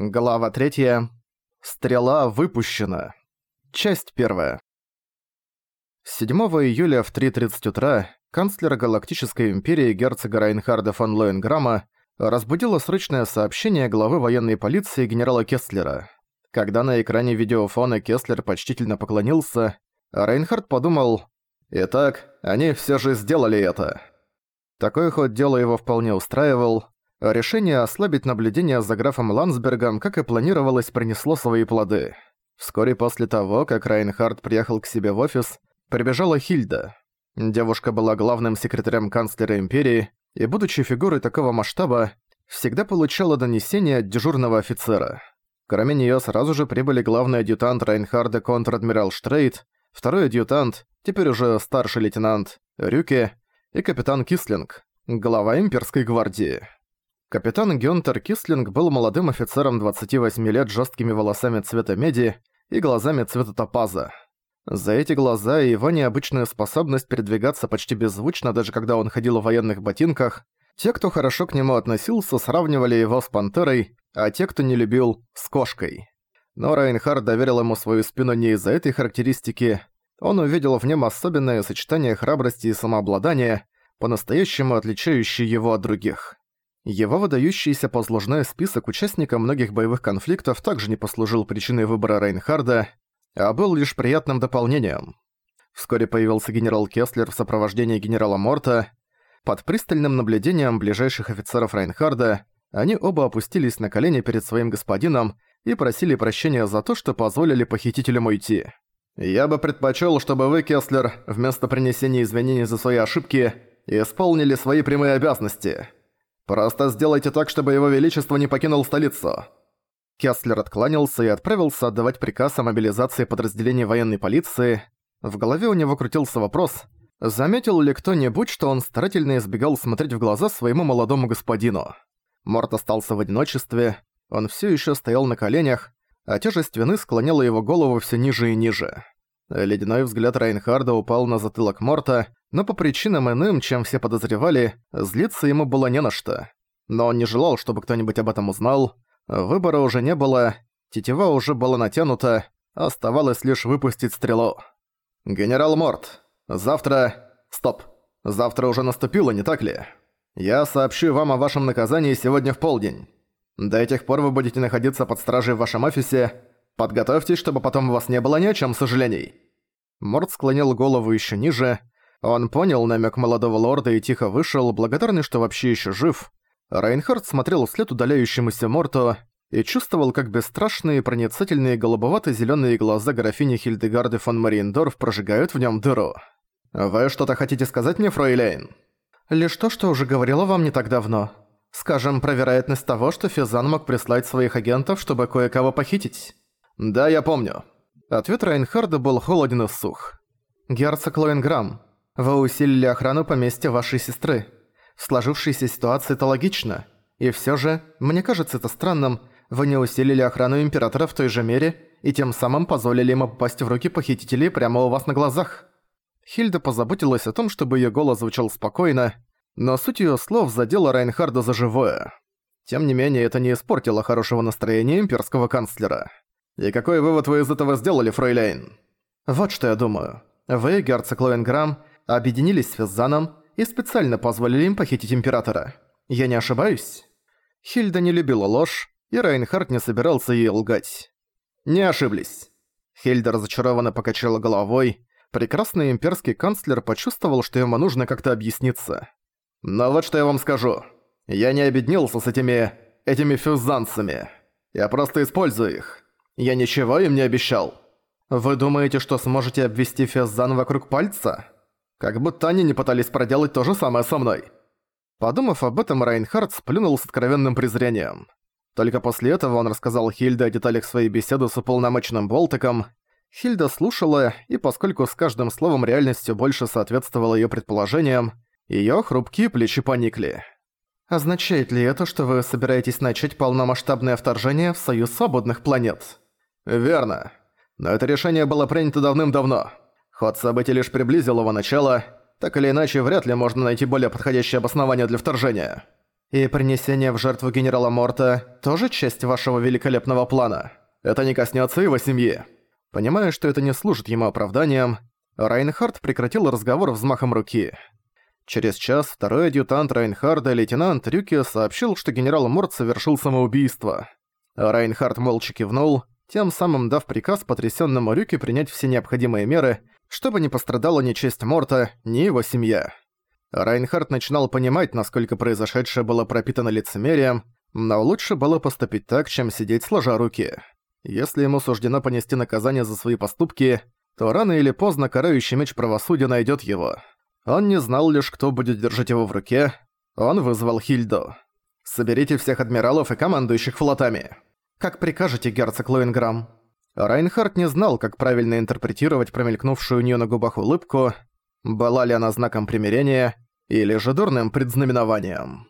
Глава 3. Стрела выпущена. Часть 1. 7 июля в 3.30 утра канцлер Галактической Империи герцога Райнхарда фон Лоенграмма разбудило срочное сообщение главы военной полиции генерала Кестлера. Когда на экране видеофона Кестлер почтительно поклонился, Райнхард подумал «Итак, они все же сделали это». Такой ход дела его вполне устраивал, Решение ослабить наблюдение за графом Ландсбергом, как и планировалось, принесло свои плоды. Вскоре после того, как Райнхард приехал к себе в офис, прибежала Хильда. Девушка была главным секретарем канцлера Империи и, будучи фигурой такого масштаба, всегда получала донесения от дежурного офицера. Кроме неё сразу же прибыли главный адъютант Райнхарда контр-адмирал Штрейт, второй адъютант, теперь уже старший лейтенант, Рюке и капитан Кислинг, глава имперской гвардии. Капитан Гюнтер Кислинг был молодым офицером 28 лет с жесткими волосами цвета меди и глазами цвета топаза. За эти глаза и его необычную способность передвигаться почти беззвучно, даже когда он ходил в военных ботинках, те, кто хорошо к нему относился, сравнивали его с пантерой, а те, кто не любил, с кошкой. Но Райнхард доверил ему свою спину не из-за этой характеристики, он увидел в нем особенное сочетание храбрости и самообладания, по-настоящему отличающее его от других. Его выдающийся послужной список участников многих боевых конфликтов также не послужил причиной выбора Рейнхарда, а был лишь приятным дополнением. Вскоре появился генерал Кеслер в сопровождении генерала Морта. Под пристальным наблюдением ближайших офицеров Рейнхарда они оба опустились на колени перед своим господином и просили прощения за то, что позволили похитителям уйти. «Я бы предпочел, чтобы вы, Кеслер, вместо принесения извинений за свои ошибки, исполнили свои прямые обязанности», Просто сделайте так, чтобы его величество не покинул столицу». Кеслер откланялся и отправился отдавать приказ о мобилизации подразделений военной полиции. В голове у него крутился вопрос, заметил ли кто-нибудь, что он старательно избегал смотреть в глаза своему молодому господину. Морт остался в одиночестве, он все еще стоял на коленях, а тяжесть вины склоняла его голову все ниже и ниже. Ледяной взгляд Райнхарда упал на затылок Морта, но по причинам иным, чем все подозревали, злиться ему было не на что. Но он не желал, чтобы кто-нибудь об этом узнал. Выбора уже не было, тетива уже была натянута, оставалось лишь выпустить стрелу. «Генерал Морт, завтра... Стоп. Завтра уже наступило, не так ли? Я сообщу вам о вашем наказании сегодня в полдень. До этих пор вы будете находиться под стражей в вашем офисе. Подготовьтесь, чтобы потом у вас не было ни о чем сожалений». Морт склонил голову еще ниже, он понял намек молодого лорда и тихо вышел, благодарный, что вообще еще жив. Райнхард смотрел вслед удаляющемуся Морту и чувствовал, как бесстрашные проницательные голубовато зеленые глаза графини Хильдегарды фон Мариендорф прожигают в нем дыру. «Вы что-то хотите сказать мне, фройлейн?» «Лишь то, что уже говорила вам не так давно. Скажем, про вероятность того, что Физан мог прислать своих агентов, чтобы кое-кого похитить». «Да, я помню». Ответ Райнхарда был холоден и сух. «Герцог Лоенграм, вы усилили охрану поместья вашей сестры. В сложившейся ситуации это логично. И всё же, мне кажется это странным, вы не усилили охрану Императора в той же мере и тем самым позволили ему попасть в руки похитителей прямо у вас на глазах. Хильда позаботилась о том, чтобы её голос звучал спокойно, но суть её слов задела Райнхарда за живое. Тем не менее, это не испортило хорошего настроения имперского канцлера. «И какой вывод вы из этого сделали, фрейляйн?» «Вот что я думаю. Вы, герцог Лоенграм, объединились с Физзаном и специально позволили им похитить Императора. Я не ошибаюсь?» Хильда не любила ложь, и Райнхард не собирался ей лгать. «Не ошиблись». Хильда разочарованно покачала головой. Прекрасный имперский канцлер почувствовал, что ему нужно как-то объясниться. «Но вот что я вам скажу. Я не объединился с этими... этими фюзанцами. Я просто использую их. Я ничего им не обещал». «Вы думаете, что сможете обвести Феззан вокруг пальца?» Как будто они не пытались проделать то же самое со мной. Подумав об этом, Райнхард сплюнул с откровенным презрением. Только после этого он рассказал Хильде о деталях своей беседы с уполномоченным Болтиком. Хильда слушала, и поскольку с каждым словом реальностью больше соответствовало её предположениям, её хрупкие плечи поникли. «Означает ли это, что вы собираетесь начать полномасштабное вторжение в Союз Свободных Планет?» «Верно. Но это решение было принято давным-давно. Ход событий лишь приблизил его начало, так или иначе вряд ли можно найти более подходящее обоснование для вторжения. И принесение в жертву генерала Морта тоже часть вашего великолепного плана. Это не коснется его семьи. Понимая, что это не служит ему оправданием, Райнхард прекратил разговор взмахом руки. Через час второй адъютант Райнхарда, лейтенант Рюки, сообщил, что генерал Морт совершил самоубийство. Райнхард молча кивнул, тем самым дав приказ потрясённому Рюке принять все необходимые меры, чтобы не пострадала ни честь Морта, ни его семья. Райнхард начинал понимать, насколько произошедшее было пропитано лицемерием, но лучше было поступить так, чем сидеть сложа руки. Если ему суждено понести наказание за свои поступки, то рано или поздно карающий меч правосудия найдет его. Он не знал лишь, кто будет держать его в руке. Он вызвал Хильду. «Соберите всех адмиралов и командующих флотами». «Как прикажете, герцог Лоинграм?» Райнхард не знал, как правильно интерпретировать промелькнувшую у неё на губах улыбку, была ли она знаком примирения или же дурным предзнаменованием.